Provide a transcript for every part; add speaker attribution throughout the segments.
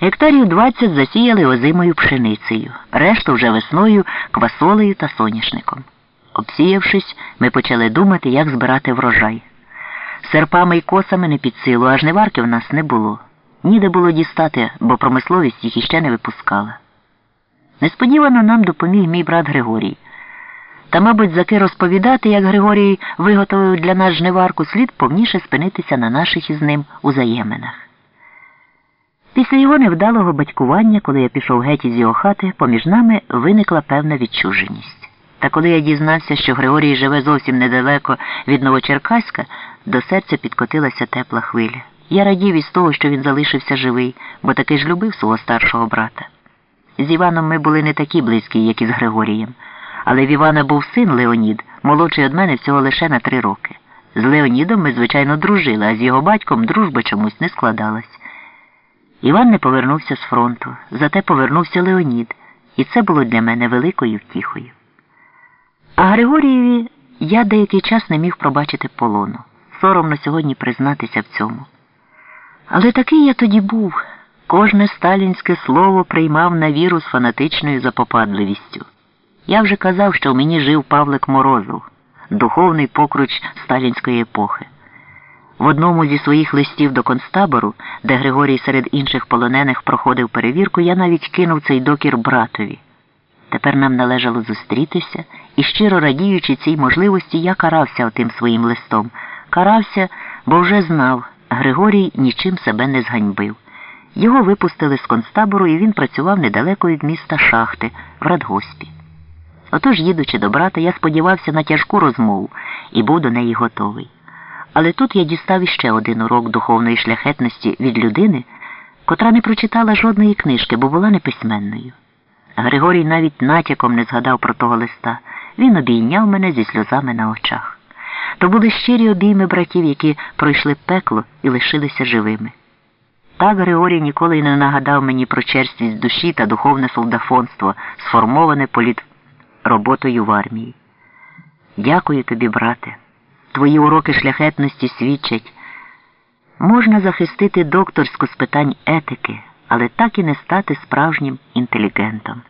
Speaker 1: Гектарів 20 засіяли озимою пшеницею, решту вже весною квасолею та соняшником. Обсіявшись, ми почали думати, як збирати врожай. Серпами й косами не під силу, аж неварки в нас не було. Ніде було дістати, бо промисловість їх іще не випускала. Несподівано нам допоміг мій брат Григорій. Та, мабуть, заки розповідати, як Григорій виготовив для нас жниварку, слід повніше спинитися на наших із ним узаєминах. Після його невдалого батькування, коли я пішов геть із його хати, поміж нами виникла певна відчуженість. Та коли я дізнався, що Григорій живе зовсім недалеко від Новочеркаська, до серця підкотилася тепла хвиля. Я радів із того, що він залишився живий, бо таки ж любив свого старшого брата. З Іваном ми були не такі близькі, як і з Григорієм. Але в Івана був син Леонід, молодший від мене всього лише на три роки. З Леонідом ми, звичайно, дружили, а з його батьком дружба чомусь не складалась. Іван не повернувся з фронту, зате повернувся Леонід, і це було для мене великою втіхою. А Григорієві я деякий час не міг пробачити полону. Соромно сьогодні признатися в цьому. Але такий я тоді був. Кожне сталінське слово приймав на віру з фанатичною запопадливістю. Я вже казав, що в мені жив Павлик Морозов, духовний покруч сталінської епохи. В одному зі своїх листів до концтабору, де Григорій серед інших полонених проходив перевірку, я навіть кинув цей докір братові. Тепер нам належало зустрітися, і щиро радіючи цій можливості, я карався отим своїм листом. Карався, бо вже знав, Григорій нічим себе не зганьбив. Його випустили з концтабору, і він працював недалеко від міста Шахти в радгоспі. Отож, їдучи до брата, я сподівався на тяжку розмову і був до неї готовий. Але тут я дістав іще один урок духовної шляхетності від людини, котра не прочитала жодної книжки, бо була неписьменною. Григорій навіть натяком не згадав про того листа. Він обійняв мене зі сльозами на очах. То були щирі обійми братів, які пройшли пекло і лишилися живими. Так Григорій ніколи не нагадав мені про черствість душі та духовне солдафонство, сформоване політ роботою в армії. Дякую тобі, брате. Твої уроки шляхетності свідчать. Можна захистити докторську з питань етики, але так і не стати справжнім інтелігентом.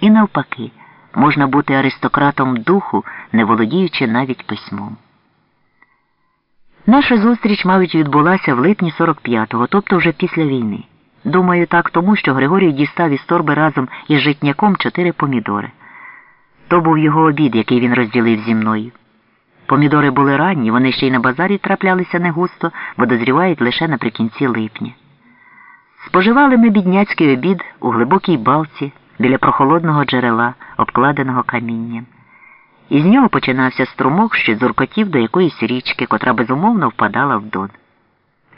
Speaker 1: І навпаки, можна бути аристократом духу, не володіючи навіть письмом. Наша зустріч, мабуть, відбулася в липні 45-го, тобто вже після війни. Думаю, так тому, що Григорій дістав із торби разом із житняком чотири помідори. То був його обід, який він розділив зі мною. Помідори були ранні, вони ще й на базарі траплялися не густо, бо дозрівають лише наприкінці липня. Споживали ми бідняцький обід у глибокій балці біля прохолодного джерела, обкладеного камінням. Із нього починався струмок, що зуркотів до якоїсь річки, котра безумовно впадала в дон.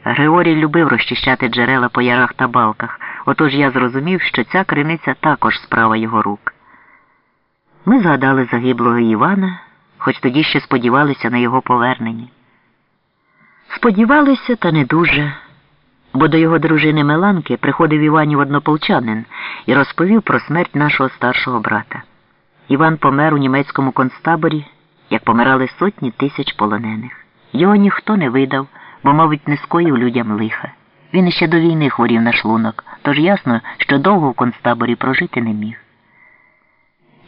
Speaker 1: Григорій любив розчищати джерела по ярах та балках, отож я зрозумів, що ця криниця також справа його рук. Ми згадали загиблого Івана, хоч тоді ще сподівалися на його повернення. Сподівалися, та не дуже, бо до його дружини Меланки приходив Іванів однополчанин і розповів про смерть нашого старшого брата. Іван помер у німецькому концтаборі, як помирали сотні тисяч полонених. Його ніхто не видав, бо, мабуть, не скоїв людям лиха. Він іще до війни хворів на шлунок, тож ясно, що довго в концтаборі прожити не міг.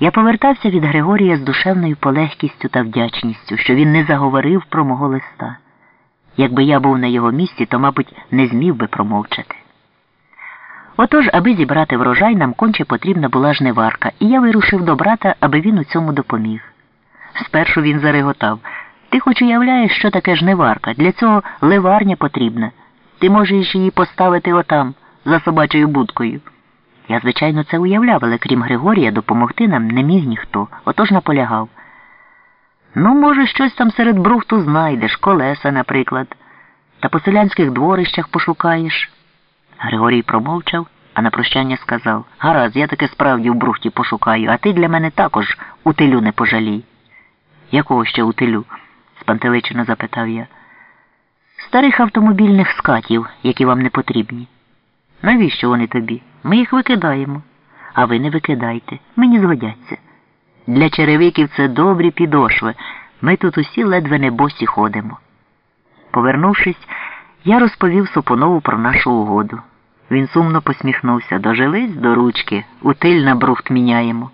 Speaker 1: Я повертався від Григорія з душевною полегкістю та вдячністю, що він не заговорив про мого листа. Якби я був на його місці, то, мабуть, не змів би промовчати. Отож, аби зібрати врожай, нам конче потрібна була жниварка, і я вирушив до брата, аби він у цьому допоміг. Спершу він зареготав Ти хоч уявляєш, що таке жниварка? Для цього ливарня потрібна. Ти можеш її поставити отам, за собачою будкою. Я, звичайно, це уявляв, але крім Григорія, допомогти нам не міг ніхто, отож наполягав. Ну, може, щось там серед брухту знайдеш, колеса, наприклад, та по селянських дворищах пошукаєш. Григорій промовчав, а на прощання сказав Гаразд, я таки справді в брухті пошукаю, а ти для мене також утилю не пожалій. Якого ще утилю? спантеличено запитав я. Старих автомобільних скатів, які вам не потрібні. Навіщо вони тобі? Ми їх викидаємо. А ви не викидайте, мені згодяться. Для черевиків це добрі підошви. Ми тут усі ледве не босі ходимо. Повернувшись, я розповів Сопонову про нашу угоду. Він сумно посміхнувся. Дожились до ручки, утиль на брухт міняємо.